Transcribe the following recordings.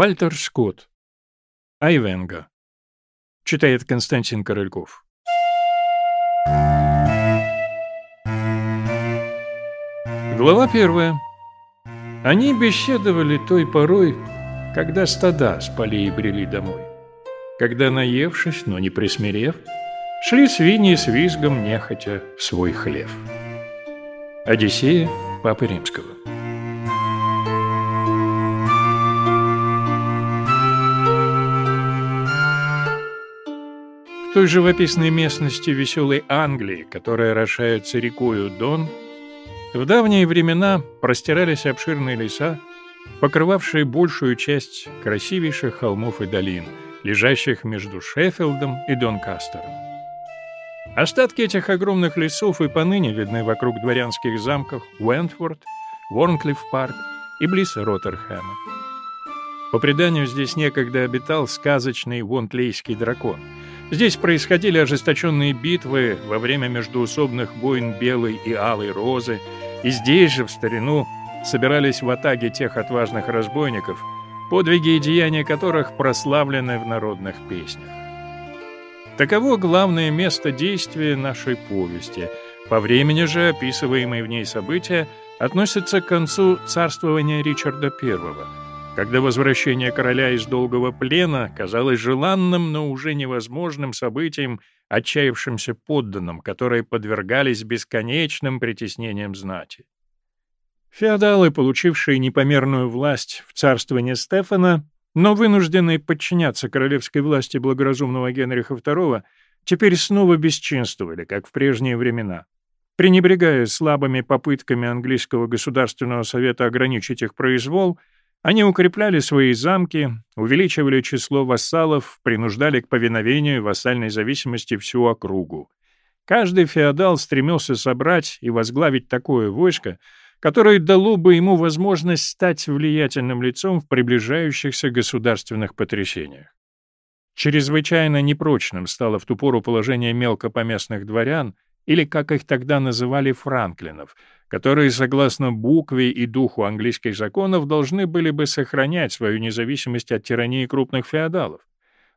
Вальтер Скотт. Айвенга. Читает Константин Корольков. Глава первая. Они беседовали той порой, когда стада с полей брели домой. Когда, наевшись, но не присмирев, шли свиньи с визгом нехотя в свой хлев. Одиссея Папы Римского. Той живописной местности веселой Англии, которая орошается рекою Дон, в давние времена простирались обширные леса, покрывавшие большую часть красивейших холмов и долин, лежащих между Шеффилдом и Донкастером. Остатки этих огромных лесов и поныне видны вокруг дворянских замков Уэнтфорд, Ворнклифф-парк и близ Роттерхэма. По преданию, здесь некогда обитал сказочный вонтлейский дракон — Здесь происходили ожесточенные битвы во время междуусобных войн Белой и Алой Розы, и здесь же в старину собирались в атаге тех отважных разбойников, подвиги и деяния которых прославлены в народных песнях. Таково главное место действия нашей повести. По времени же описываемые в ней события относятся к концу царствования Ричарда I – когда возвращение короля из долгого плена казалось желанным, но уже невозможным событием отчаявшимся подданным, которые подвергались бесконечным притеснениям знати. Феодалы, получившие непомерную власть в царствовании Стефана, но вынужденные подчиняться королевской власти благоразумного Генриха II, теперь снова бесчинствовали, как в прежние времена. Пренебрегая слабыми попытками английского государственного совета ограничить их произвол, они укрепляли свои замки, увеличивали число вассалов, принуждали к повиновению вассальной зависимости всю округу. Каждый феодал стремился собрать и возглавить такое войско, которое дало бы ему возможность стать влиятельным лицом в приближающихся государственных потрясениях. Чрезвычайно непрочным стало в ту пору положение мелкопоместных дворян, или, как их тогда называли, франклинов, которые, согласно букве и духу английских законов, должны были бы сохранять свою независимость от тирании крупных феодалов.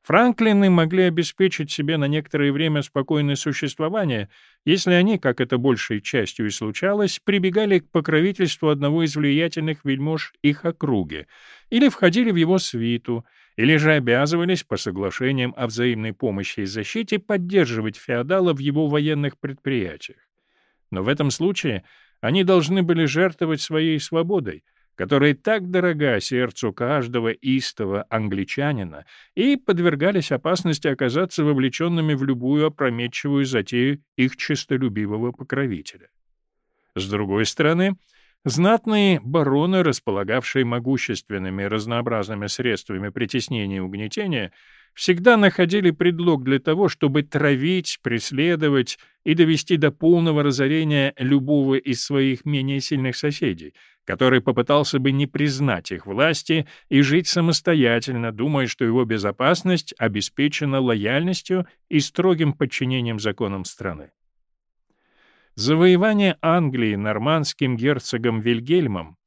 Франклины могли обеспечить себе на некоторое время спокойное существование, если они, как это большей частью и случалось, прибегали к покровительству одного из влиятельных вельмож их округи, или входили в его свиту, или же обязывались по соглашениям о взаимной помощи и защите поддерживать феодала в его военных предприятиях. Но в этом случае они должны были жертвовать своей свободой, которая так дорога сердцу каждого истого англичанина, и подвергались опасности оказаться вовлеченными в любую опрометчивую затею их честолюбивого покровителя. С другой стороны, знатные бароны, располагавшие могущественными разнообразными средствами притеснения и угнетения, всегда находили предлог для того, чтобы травить, преследовать и довести до полного разорения любого из своих менее сильных соседей, который попытался бы не признать их власти и жить самостоятельно, думая, что его безопасность обеспечена лояльностью и строгим подчинением законам страны. Завоевание Англии нормандским герцогом Вильгельмом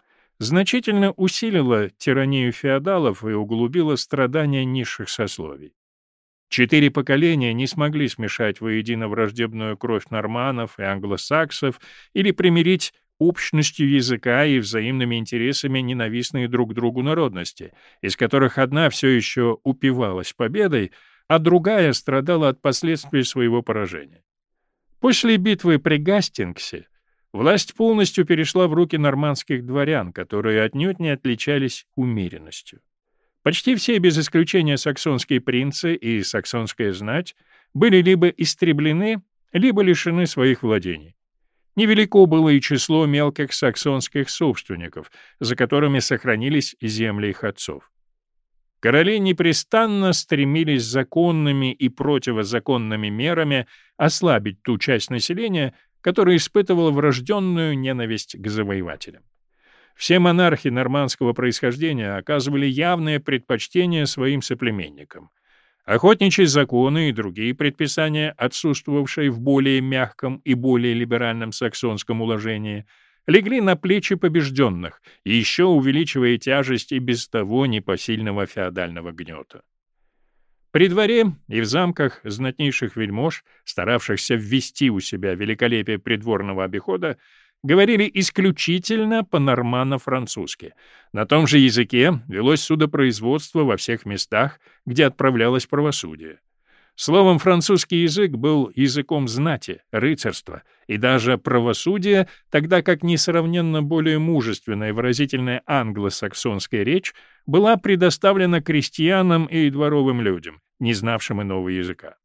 значительно усилило тиранию феодалов и углубило страдания низших сословий. Четыре поколения не смогли смешать воедино враждебную кровь норманов и англосаксов или примирить общностью языка и взаимными интересами ненавистные друг другу народности, из которых одна все еще упивалась победой, а другая страдала от последствий своего поражения. После битвы при Гастингсе Власть полностью перешла в руки нормандских дворян, которые отнюдь не отличались умеренностью. Почти все, без исключения саксонские принцы и саксонская знать, были либо истреблены, либо лишены своих владений. Невелико было и число мелких саксонских собственников, за которыми сохранились земли их отцов. Короли непрестанно стремились законными и противозаконными мерами ослабить ту часть населения, который испытывал врожденную ненависть к завоевателям. Все монархи нормандского происхождения оказывали явное предпочтение своим соплеменникам. Охотничьи законы и другие предписания, отсутствовавшие в более мягком и более либеральном саксонском уложении, легли на плечи побежденных, еще увеличивая тяжесть и без того непосильного феодального гнета. При дворе и в замках знатнейших вельмож, старавшихся ввести у себя великолепие придворного обихода, говорили исключительно по-норманно-французски. На том же языке велось судопроизводство во всех местах, где отправлялось правосудие. Словом, французский язык был языком знати, рыцарства и даже правосудия, тогда как несравненно более мужественная и выразительная англосаксонская речь была предоставлена крестьянам и дворовым людям, не знавшим иного языка.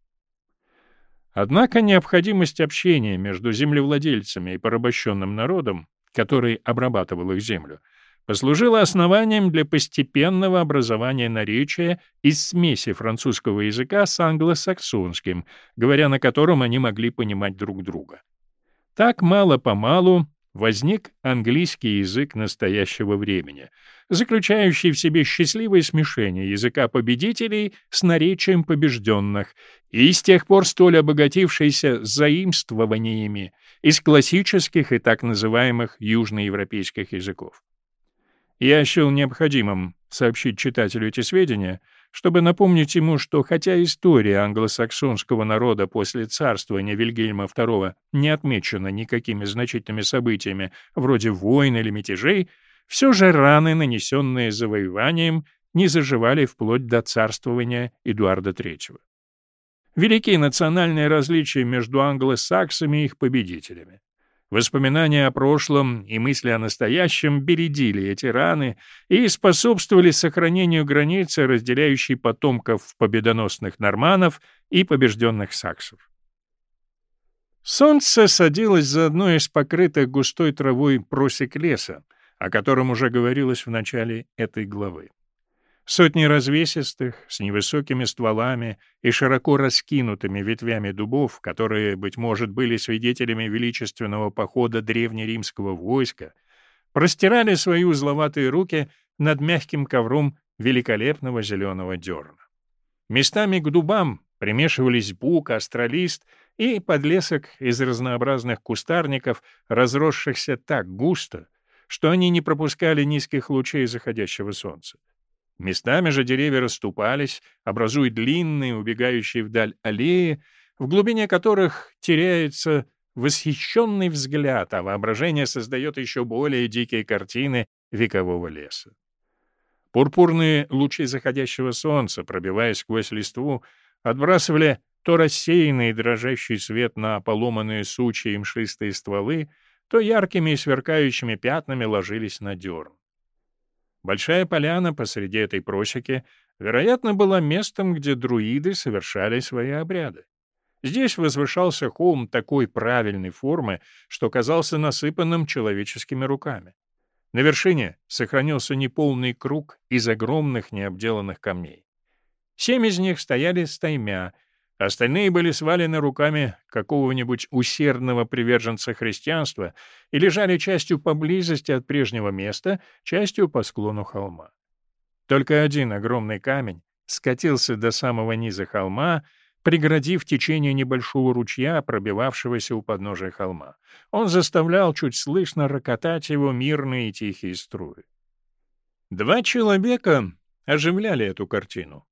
Однако необходимость общения между землевладельцами и порабощенным народом, который обрабатывал их землю, послужило основанием для постепенного образования наречия из смеси французского языка с англосаксонским, говоря на котором они могли понимать друг друга. Так мало-помалу возник английский язык настоящего времени, заключающий в себе счастливое смешение языка победителей с наречием побежденных и с тех пор столь обогатившийся заимствованиями из классических и так называемых южноевропейских языков. Я счел необходимым сообщить читателю эти сведения, чтобы напомнить ему, что хотя история англосаксонского народа после царствования Вильгельма II не отмечена никакими значительными событиями вроде войн или мятежей, все же раны, нанесенные завоеванием, не заживали вплоть до царствования Эдуарда III. Великие национальные различия между англосаксами и их победителями. Воспоминания о прошлом и мысли о настоящем бередили эти раны и способствовали сохранению границы, разделяющей потомков победоносных норманов и побежденных саксов. Солнце садилось за одной из покрытых густой травой просек леса, о котором уже говорилось в начале этой главы. Сотни развесистых, с невысокими стволами и широко раскинутыми ветвями дубов, которые, быть может, были свидетелями величественного похода древнеримского войска, простирали свои узловатые руки над мягким ковром великолепного зеленого дерна. Местами к дубам примешивались бук, астролист и подлесок из разнообразных кустарников, разросшихся так густо, что они не пропускали низких лучей заходящего солнца. Местами же деревья расступались, образуя длинные, убегающие вдаль аллеи, в глубине которых теряется восхищенный взгляд, а воображение создает еще более дикие картины векового леса. Пурпурные лучи заходящего солнца, пробиваясь сквозь листву, отбрасывали то рассеянный дрожащий свет на поломанные сучья и мшистые стволы, то яркими и сверкающими пятнами ложились на дерн. Большая поляна посреди этой просеки, вероятно, была местом, где друиды совершали свои обряды. Здесь возвышался холм такой правильной формы, что казался насыпанным человеческими руками. На вершине сохранился неполный круг из огромных необделанных камней. Семь из них стояли стаймя — Остальные были свалены руками какого-нибудь усердного приверженца христианства и лежали частью поблизости от прежнего места, частью по склону холма. Только один огромный камень скатился до самого низа холма, преградив течение небольшого ручья, пробивавшегося у подножия холма. Он заставлял чуть слышно рокотать его мирные и тихие струи. Два человека оживляли эту картину.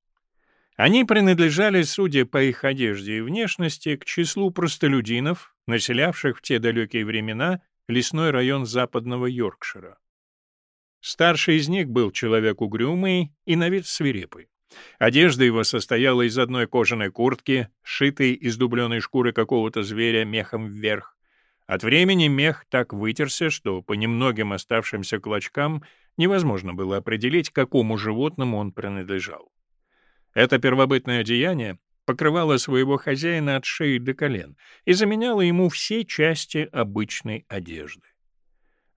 Они принадлежали, судя по их одежде и внешности, к числу простолюдинов, населявших в те далекие времена лесной район западного Йоркшира. Старший из них был человек угрюмый и на вид свирепый. Одежда его состояла из одной кожаной куртки, сшитой из дубленой шкуры какого-то зверя мехом вверх. От времени мех так вытерся, что по немногим оставшимся клочкам невозможно было определить, какому животному он принадлежал. Это первобытное одеяние покрывало своего хозяина от шеи до колен и заменяло ему все части обычной одежды.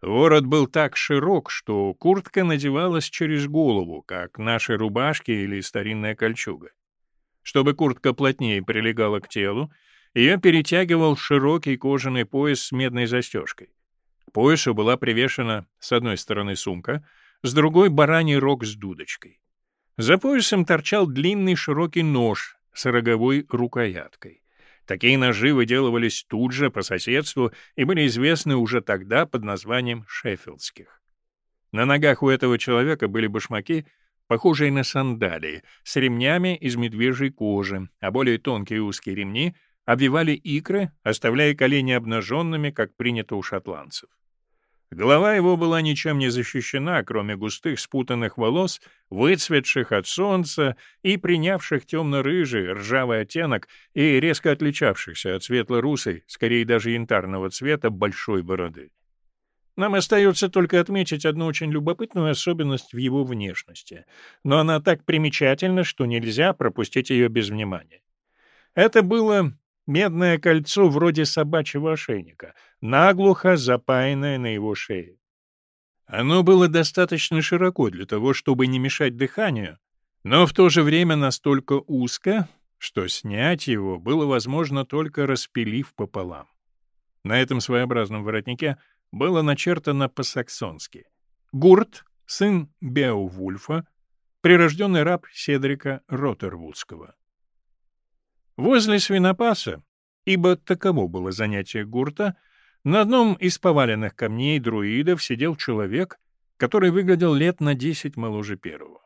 Ворот был так широк, что куртка надевалась через голову, как наши рубашки или старинная кольчуга. Чтобы куртка плотнее прилегала к телу, ее перетягивал широкий кожаный пояс с медной застежкой. К поясу была привешена с одной стороны сумка, с другой — бараний рог с дудочкой. За поясом торчал длинный широкий нож с роговой рукояткой. Такие ножи выделывались тут же, по соседству, и были известны уже тогда под названием шеффилдских. На ногах у этого человека были башмаки, похожие на сандалии, с ремнями из медвежьей кожи, а более тонкие узкие ремни обвивали икры, оставляя колени обнаженными, как принято у шотландцев. Голова его была ничем не защищена, кроме густых спутанных волос, выцветших от солнца и принявших темно-рыжий, ржавый оттенок и резко отличавшихся от светло-русой, скорее даже янтарного цвета, большой бороды. Нам остается только отметить одну очень любопытную особенность в его внешности, но она так примечательна, что нельзя пропустить ее без внимания. Это было медное кольцо вроде собачьего ошейника, наглухо запаянное на его шее. Оно было достаточно широко для того, чтобы не мешать дыханию, но в то же время настолько узко, что снять его было возможно только распилив пополам. На этом своеобразном воротнике было начертано по-саксонски. Гурт, сын Беовульфа, прирожденный раб Седрика Роттервудского. Возле свинопаса, ибо таково было занятие гурта, на одном из поваленных камней друидов сидел человек, который выглядел лет на десять моложе первого.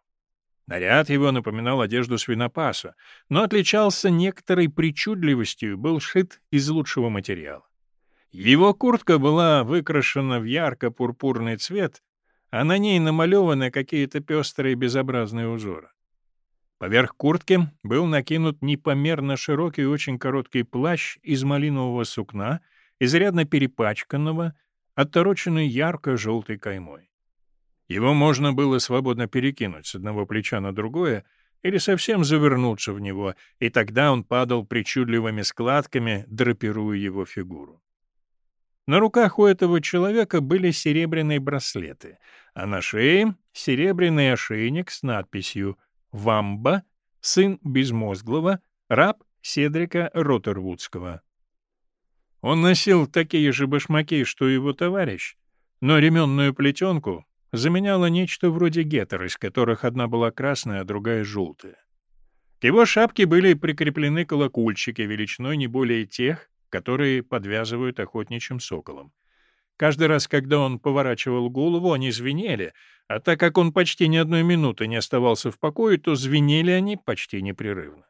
Наряд его напоминал одежду свинопаса, но отличался некоторой причудливостью и был шит из лучшего материала. Его куртка была выкрашена в ярко-пурпурный цвет, а на ней намалеваны какие-то пестрые безобразные узоры. Поверх куртки был накинут непомерно широкий и очень короткий плащ из малинового сукна, изрядно перепачканного, оттороченный ярко-желтой каймой. Его можно было свободно перекинуть с одного плеча на другое или совсем завернуться в него, и тогда он падал причудливыми складками, драпируя его фигуру. На руках у этого человека были серебряные браслеты, а на шее — серебряный ошейник с надписью Вамба, сын Безмозглого, раб Седрика Роттервудского. Он носил такие же башмаки, что и его товарищ, но ременную плетенку заменяло нечто вроде гетер, из которых одна была красная, а другая желтая. К его шапке были прикреплены колокольчики величиной не более тех, которые подвязывают охотничьим соколом. Каждый раз, когда он поворачивал голову, они звенели, а так как он почти ни одной минуты не оставался в покое, то звенели они почти непрерывно.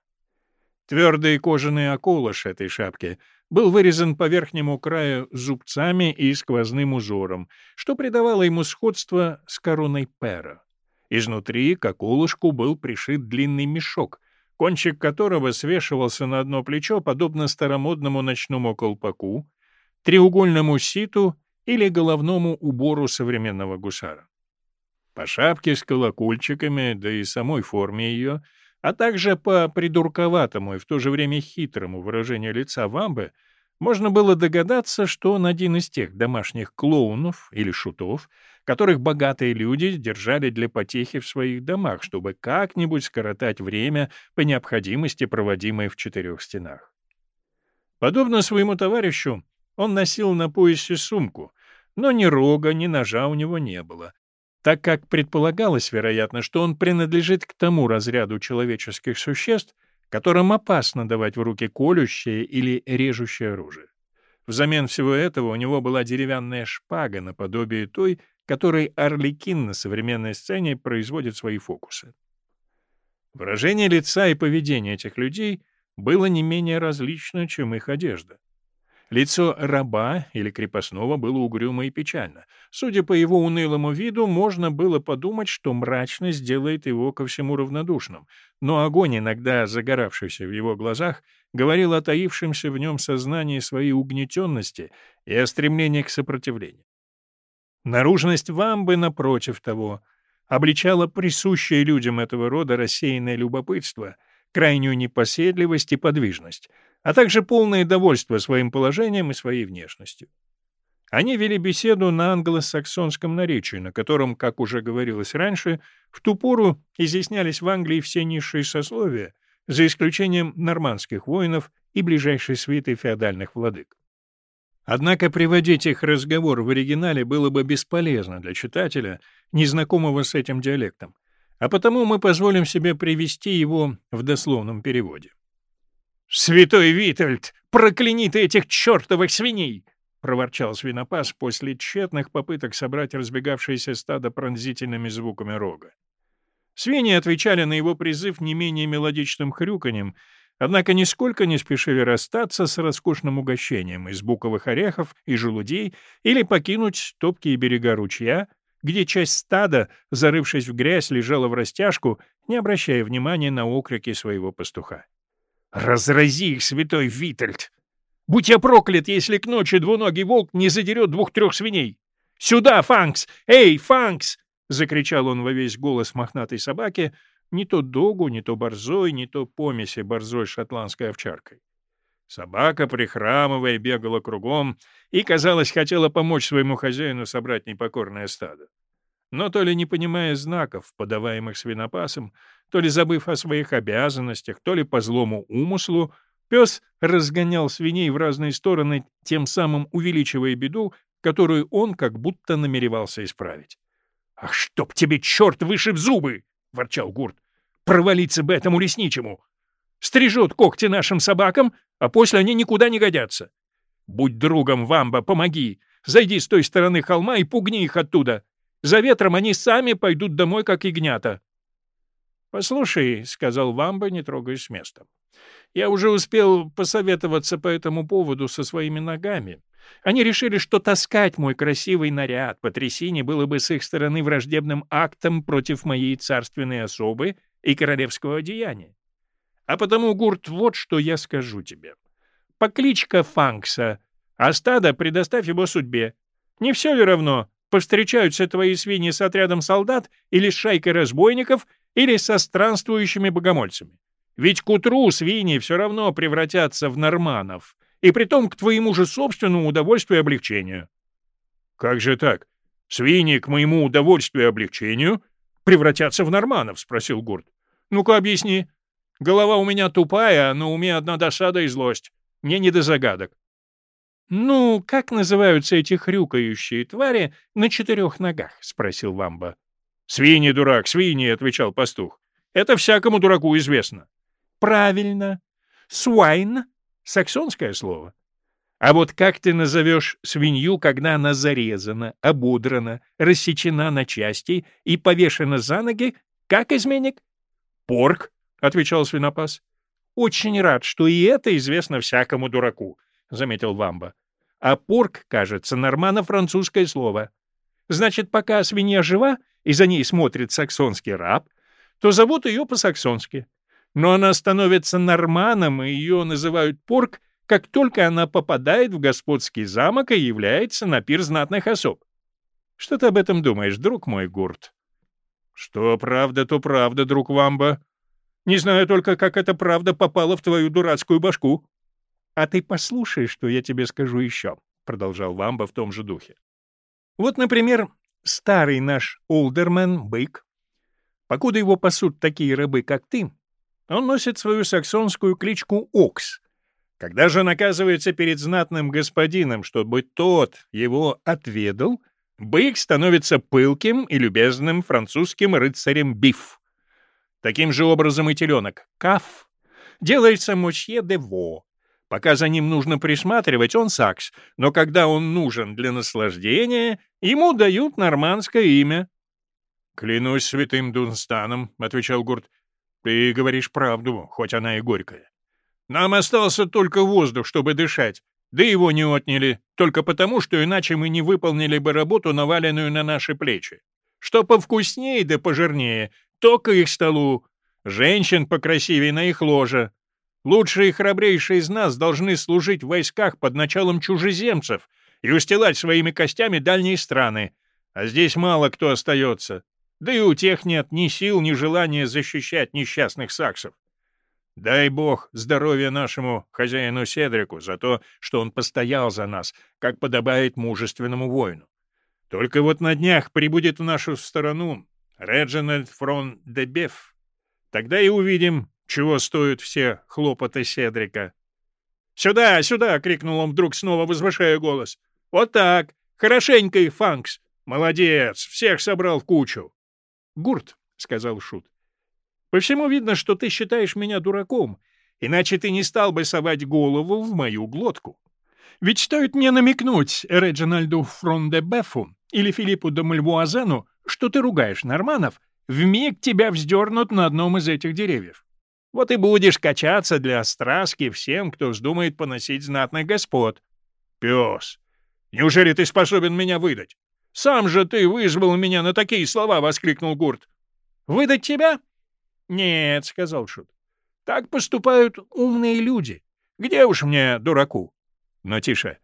Твердый кожаный околыш этой шапки был вырезан по верхнему краю зубцами и сквозным узором, что придавало ему сходство с короной пера. Изнутри к околышку был пришит длинный мешок, кончик которого свешивался на одно плечо, подобно старомодному ночному колпаку, треугольному ситу или головному убору современного гусара. По шапке с колокольчиками, да и самой форме ее, а также по придурковатому и в то же время хитрому выражению лица вамбы, можно было догадаться, что он один из тех домашних клоунов или шутов, которых богатые люди держали для потехи в своих домах, чтобы как-нибудь скоротать время по необходимости, проводимое в четырех стенах. Подобно своему товарищу, он носил на поясе сумку, но ни рога, ни ножа у него не было, так как предполагалось, вероятно, что он принадлежит к тому разряду человеческих существ, которым опасно давать в руки колющее или режущее оружие. Взамен всего этого у него была деревянная шпага наподобие той, которой Орликин на современной сцене производит свои фокусы. Выражение лица и поведение этих людей было не менее различно, чем их одежда. Лицо раба или крепостного было угрюмо и печально. Судя по его унылому виду, можно было подумать, что мрачность делает его ко всему равнодушным, но огонь, иногда загоравшийся в его глазах, говорил о таившемся в нем сознании своей угнетенности и о стремлении к сопротивлению. Наружность вамбы, напротив того, обличала присущее людям этого рода рассеянное любопытство, крайнюю непоседливость и подвижность — а также полное довольство своим положением и своей внешностью. Они вели беседу на англосаксонском наречии, на котором, как уже говорилось раньше, в ту пору изъяснялись в Англии все низшие сословия, за исключением нормандских воинов и ближайшей свиты феодальных владык. Однако приводить их разговор в оригинале было бы бесполезно для читателя, незнакомого с этим диалектом, а потому мы позволим себе привести его в дословном переводе. «Святой Витальд, прокляни ты этих чертовых свиней!» — проворчал свинопас после тщетных попыток собрать разбегавшееся стадо пронзительными звуками рога. Свиньи отвечали на его призыв не менее мелодичным хрюканьем, однако нисколько не спешили расстаться с роскошным угощением из буковых орехов и желудей или покинуть топкие берега ручья, где часть стада, зарывшись в грязь, лежала в растяжку, не обращая внимания на окрики своего пастуха. «Разрази их, святой Витальд! Будь я проклят, если к ночи двуногий волк не задерет двух-трех свиней! Сюда, Фанкс! Эй, Фанкс!» — закричал он во весь голос мохнатой собаки, не то догу, не то борзой, не то помеси борзой шотландской овчаркой. Собака, прихрамывая, бегала кругом и, казалось, хотела помочь своему хозяину собрать непокорное стадо. Но то ли не понимая знаков, подаваемых свинопасом, то ли забыв о своих обязанностях, то ли по злому умыслу, пес разгонял свиней в разные стороны, тем самым увеличивая беду, которую он как будто намеревался исправить. «Ах, чтоб тебе черт вышиб зубы!» — ворчал Гурт. «Провалиться бы этому лесничему! Стрижет когти нашим собакам, а после они никуда не годятся. Будь другом, Вамба, помоги. Зайди с той стороны холма и пугни их оттуда. За ветром они сами пойдут домой, как ягнята. «Послушай», — сказал Вамба, не трогаясь с места, — «я уже успел посоветоваться по этому поводу со своими ногами. Они решили, что таскать мой красивый наряд по трясине было бы с их стороны враждебным актом против моей царственной особы и королевского одеяния. А потому, Гурт, вот что я скажу тебе. Покличка Фанкса, а стадо предоставь его судьбе. Не все ли равно, повстречаются твои свиньи с отрядом солдат или с шайкой разбойников, или со странствующими богомольцами? Ведь к утру свиньи все равно превратятся в норманов, и притом к твоему же собственному удовольствию и облегчению. — Как же так? Свиньи к моему удовольствию и облегчению превратятся в норманов? — спросил Гурт. — Ну-ка объясни. Голова у меня тупая, но у меня одна досада и злость. Мне не до загадок. — Ну, как называются эти хрюкающие твари на четырех ногах? — спросил Вамба. — Свиньи, дурак, свиньи, — отвечал пастух. — Это всякому дураку известно. — Правильно. Свайн — саксонское слово. А вот как ты назовешь свинью, когда она зарезана, ободрана, рассечена на части и повешена за ноги, как изменник? — Порк, — отвечал свинопас. — Очень рад, что и это известно всякому дураку, — заметил Вамба. — А порк, кажется, нормано-французское слово. Значит, пока свинья жива и за ней смотрит саксонский раб, то зовут ее по-саксонски. Но она становится норманом, и ее называют порк, как только она попадает в господский замок и является на пир знатных особ. Что ты об этом думаешь, друг мой Гурт? — Что правда, то правда, друг Вамба, не знаю только, как эта правда попала в твою дурацкую башку. — А ты послушай, что я тебе скажу еще, — продолжал Вамба в том же духе. Вот, например, старый наш олдермен, бык. Покуда его пасут такие рабы, как ты, он носит свою саксонскую кличку Окс. Когда же он оказывается перед знатным господином, чтобы тот его отведал, бык становится пылким и любезным французским рыцарем Биф. Таким же образом и теленок, каф, делается мочье де во. Пока за ним нужно присматривать, он сакс, но когда он нужен для наслаждения, ему дают нормандское имя. — Клянусь святым Дунстаном, — отвечал Гурт, — ты говоришь правду, хоть она и горькая. Нам остался только воздух, чтобы дышать, да его не отняли, только потому, что иначе мы не выполнили бы работу, наваленную на наши плечи. Что повкуснее да пожирнее, то к их столу, женщин покрасивее на их ложе. Лучшие и храбрейшие из нас должны служить в войсках под началом чужеземцев и устилать своими костями дальние страны, а здесь мало кто остается. Да и у тех нет ни сил, ни желания защищать несчастных саксов. Дай бог здоровья нашему хозяину Седрику за то, что он постоял за нас, как подобает мужественному воину. Только вот на днях прибудет в нашу сторону Реджинальд фрон де Беф. Тогда и увидим, чего стоят все хлопоты Седрика. «Сюда, сюда!» — крикнул он вдруг, снова возвышая голос. «Вот так! Хорошенько их, Фанкс! Молодец! Всех собрал в кучу!» «Гурт», — сказал Шут, — «по всему видно, что ты считаешь меня дураком, иначе ты не стал бы совать голову в мою глотку. Ведь стоит мне намекнуть Реджинальду Фрондебефу или Филиппу де Мальвуазену, что ты ругаешь норманов, вмиг тебя вздернут на одном из этих деревьев. Вот и будешь качаться для страски всем, кто вздумает поносить знатных господ. Пес, неужели ты способен меня выдать? Сам же ты вызвал меня на такие слова, — воскликнул Гурт. Выдать тебя? Нет, — сказал Шут. Так поступают умные люди. Где уж мне, дураку? Но тише.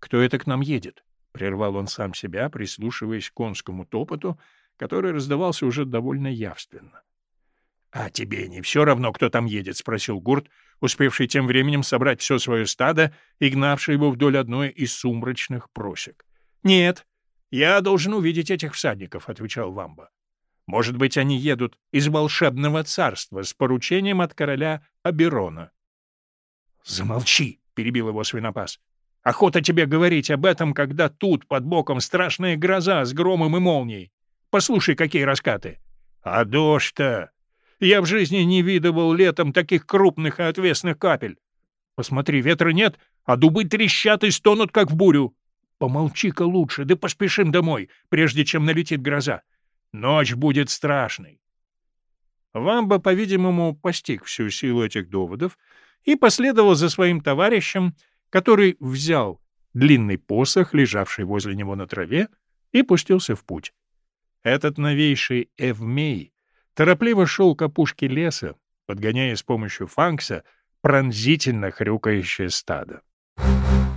Кто это к нам едет? — прервал он сам себя, прислушиваясь к конскому топоту, который раздавался уже довольно явственно. — А тебе не все равно, кто там едет? — спросил Гурт, успевший тем временем собрать все свое стадо и гнавший его вдоль одной из сумрачных просек. — Нет, я должен увидеть этих всадников, — отвечал Вамба. — Может быть, они едут из волшебного царства с поручением от короля Аберона. — Замолчи! — перебил его свинопас. — Охота тебе говорить об этом, когда тут под боком страшная гроза с громом и молнией. Послушай, какие раскаты. А дождь-то! Я в жизни не видывал летом таких крупных и отвесных капель. Посмотри, ветра нет, а дубы трещат и стонут, как в бурю. Помолчи-ка лучше, да поспешим домой, прежде чем налетит гроза. Ночь будет страшной. Вамба, по-видимому, постиг всю силу этих доводов и последовал за своим товарищем, который взял длинный посох, лежавший возле него на траве, и пустился в путь. Этот новейший Эвмей торопливо шел к опушке леса, подгоняя с помощью фанкса пронзительно хрюкающее стадо. Thank you.